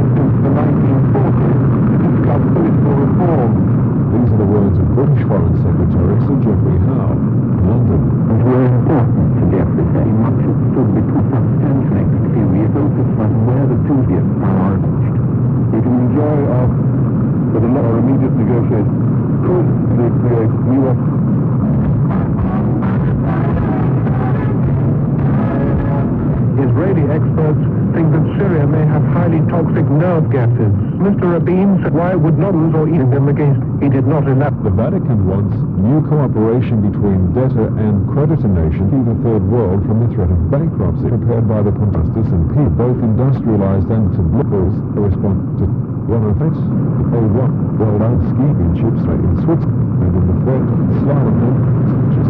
lessons from 1940. Nerve gases. Mr. Rabin said why would not or eating them against he did not elaborate. The Vatican wants new cooperation between debtor and creditor nations to the third world from the threat of bankruptcy prepared by the Justice and Peace, both industrialized and to a response to one of its A1 world-out ski championships in Switzerland and in the third slalom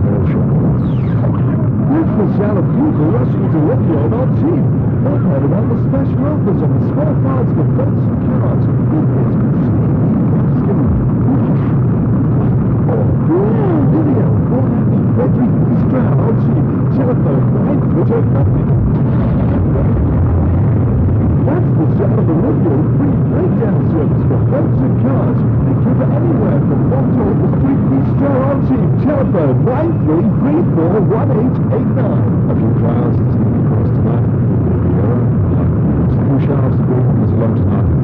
explosion. Neutral shell of people rushing to liquidate our team. I've it about the special offers on the small parts for boats and cars. It's skin. Video, Frederick Stroud, Telephone, Head Twitter, Company. That's the sound of the radio free breakdown service for boats and cars. They cover anywhere from Montauk to Street Bistro on team. Telephone 93341889. A few clouds and sneaky across tonight. Two showers to bring as low tonight.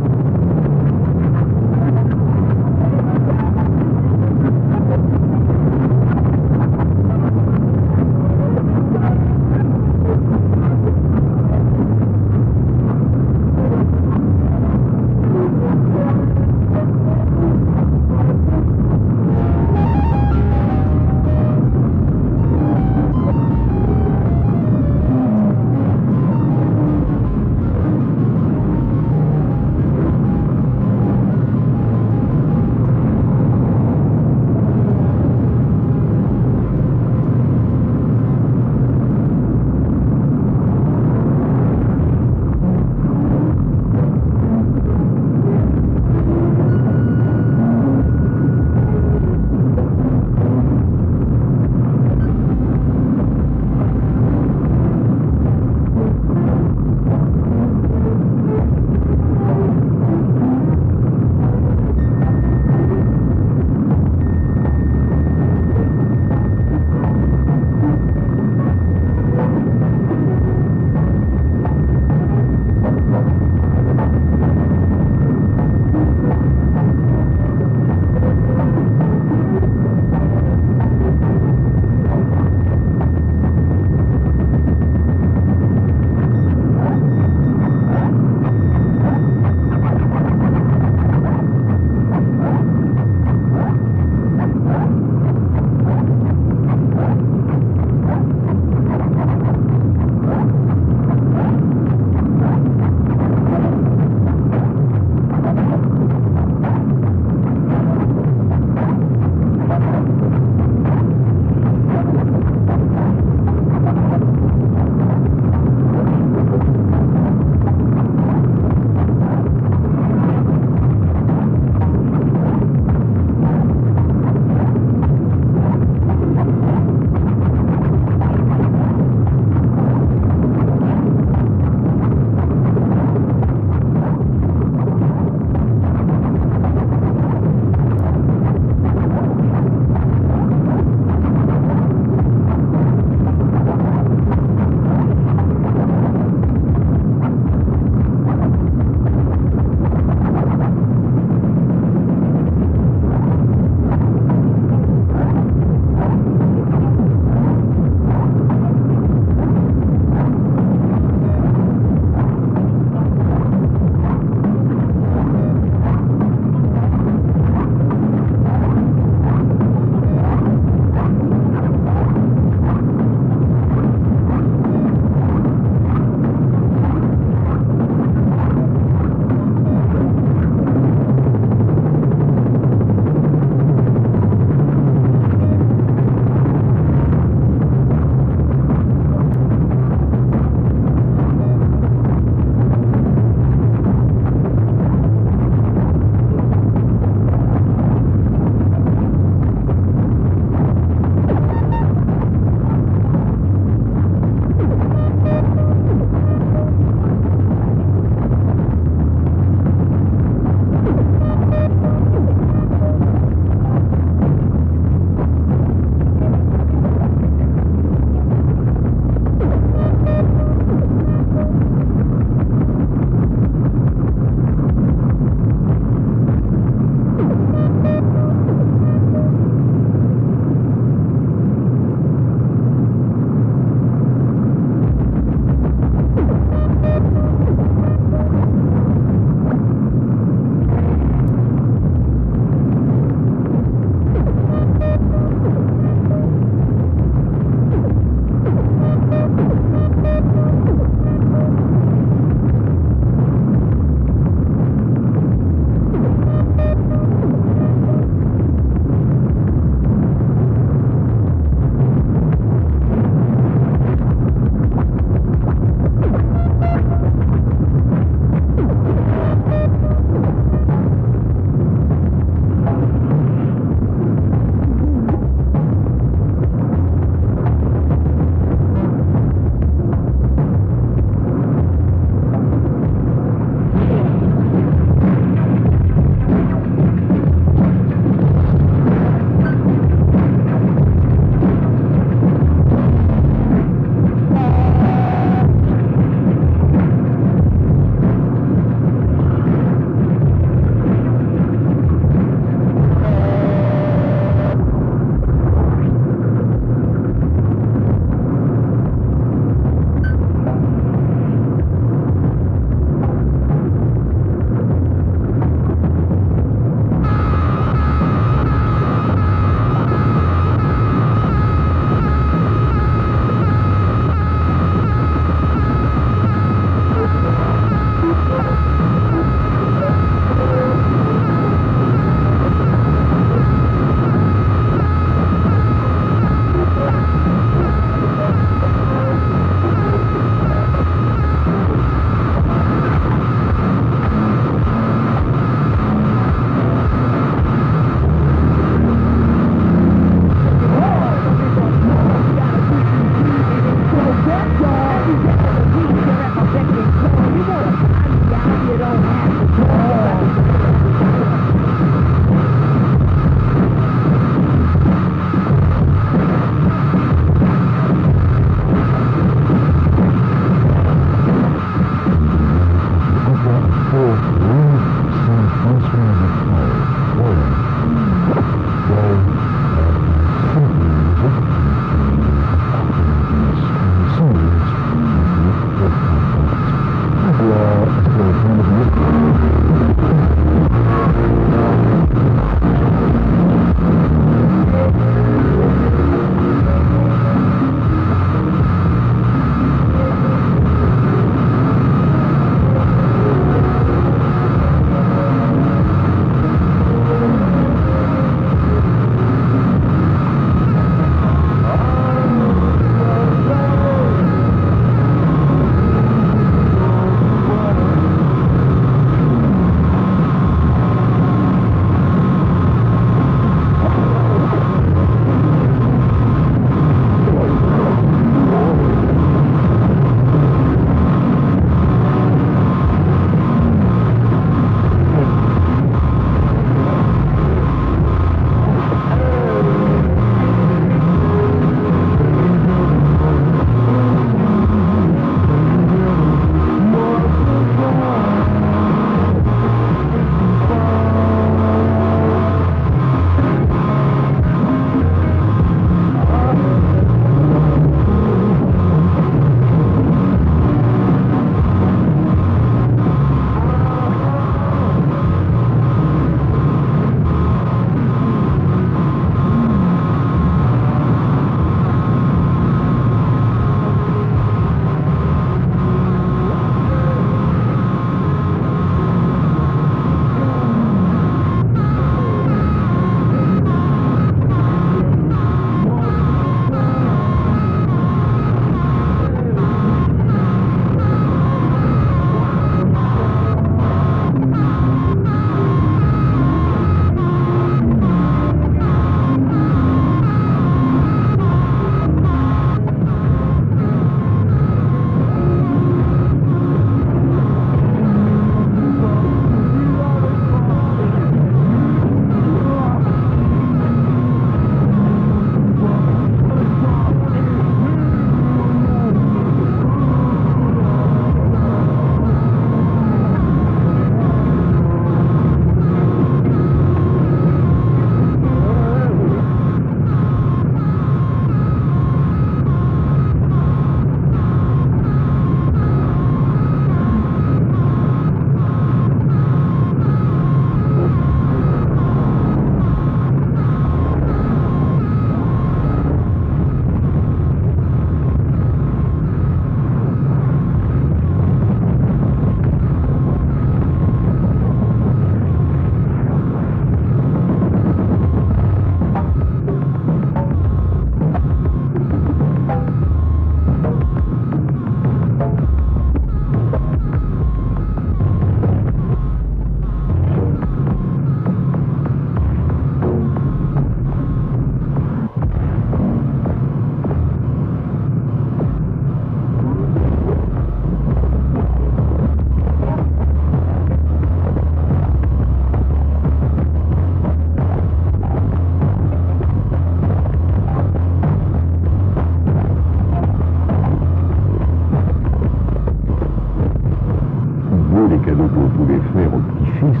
les cadeaux que vous pouvez faire au petit-fils.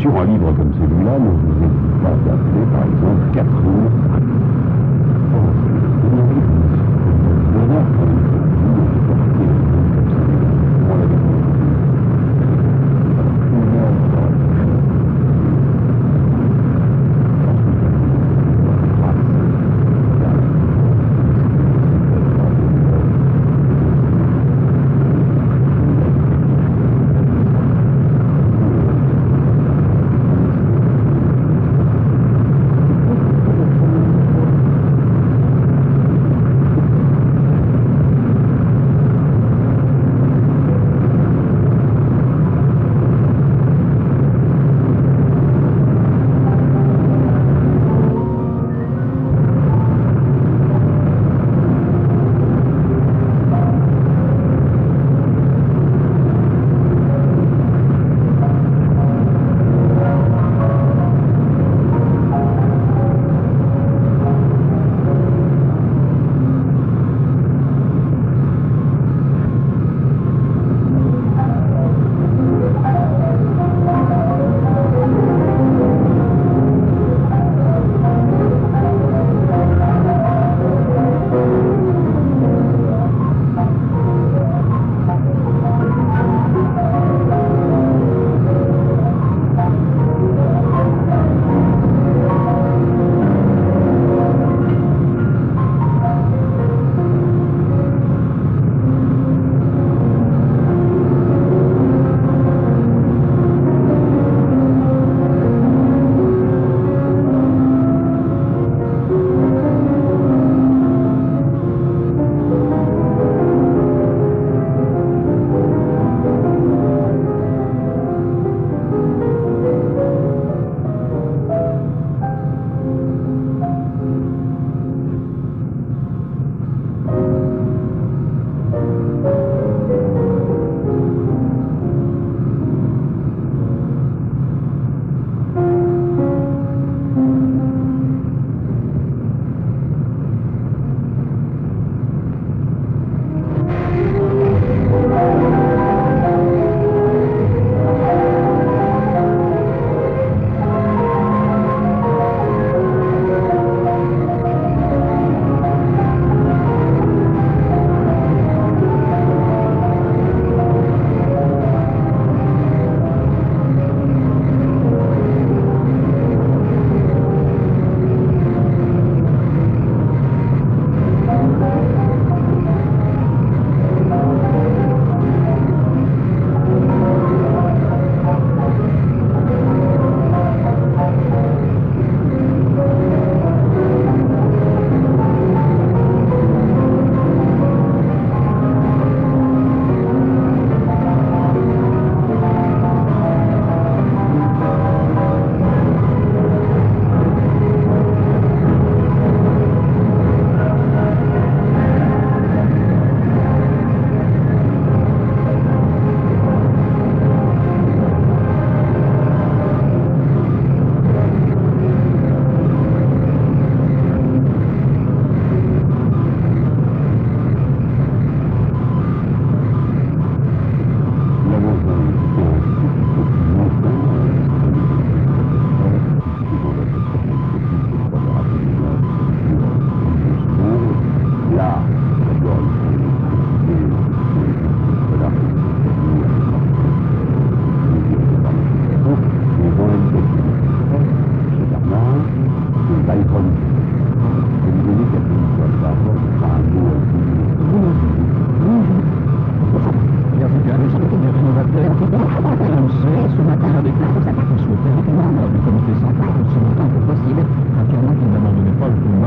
Sur un livre comme celui-là, ne vous évitez pas d'appeler, par exemple, Catherine. Oh,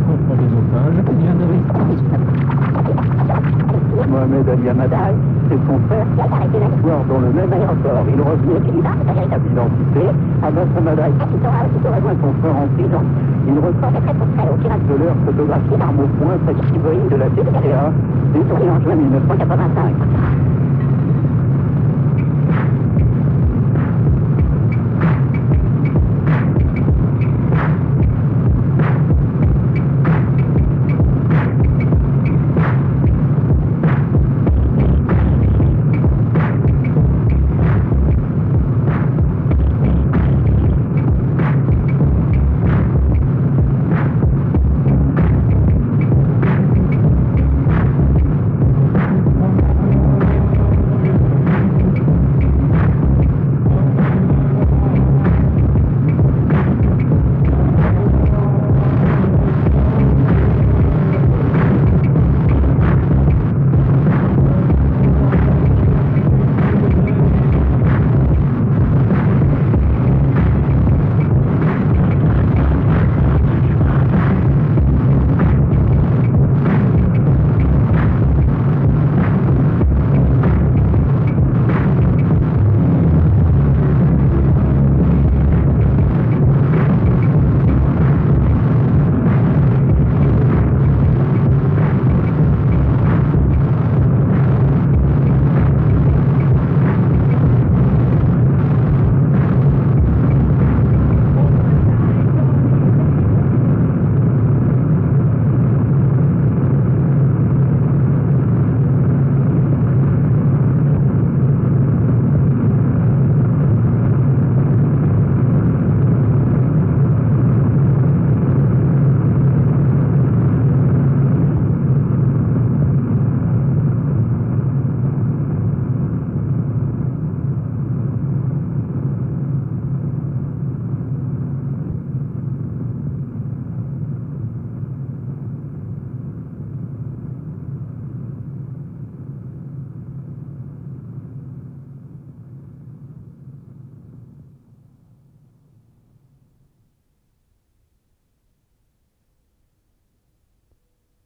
contre les otages. Il y en avait... Mohamed Ali Amadal et son père soir dans le même aéroport. Il revenait d'identité à notre Madrid. Rejoint son frère en prison. Il reçoit de l'heure photographiée par mon point, cette de la CTA, détournée en juin 1985.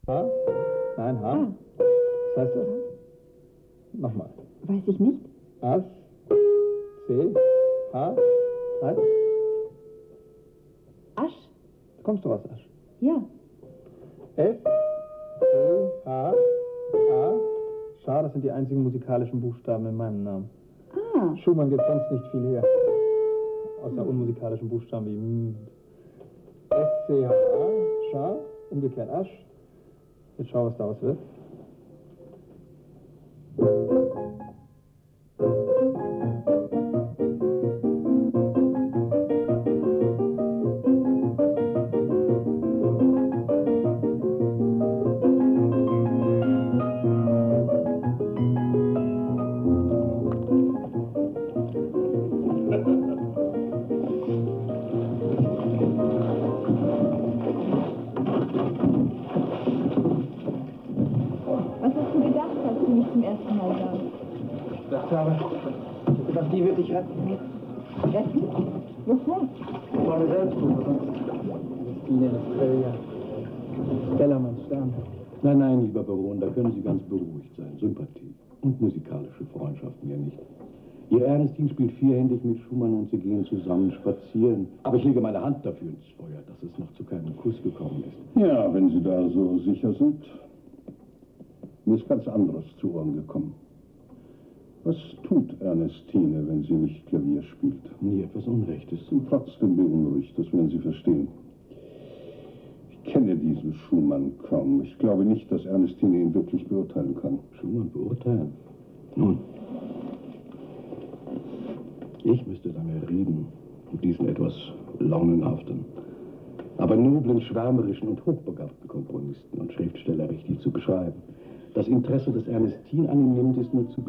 H? Nein, H? Ah. Was heißt das? Nochmal. Weiß ich nicht. Asch, C, H, was? Asch? Du kommst doch aus Asch. Ja. F, Ö, H, A, Schau, das sind die einzigen musikalischen Buchstaben in meinem Namen. Ah. Schumann gibt sonst nicht viel her. Außer unmusikalischen Buchstaben wie M. S, C, H, A, Schau, umgekehrt Asch. Jetzt schau, was daraus wird. Gehen zusammen spazieren. Aber ich lege meine Hand dafür ins Feuer, dass es noch zu keinem Kuss gekommen ist. Ja, wenn Sie da so sicher sind. Mir ist ganz anderes zu Ohren gekommen. Was tut Ernestine, wenn sie nicht Klavier spielt? Nie etwas Unrechtes. Und trotzdem beunruhigt, das werden Sie verstehen. Ich kenne diesen Schumann kaum. Ich glaube nicht, dass Ernestine ihn wirklich beurteilen kann. Schumann beurteilen? Nun, ich müsste lange reden und diesen etwas launenhaften, aber noblen, schwärmerischen und hochbegabten Komponisten und Schriftsteller richtig zu beschreiben. Das Interesse, das Ernestine an ihm nimmt, ist nur zu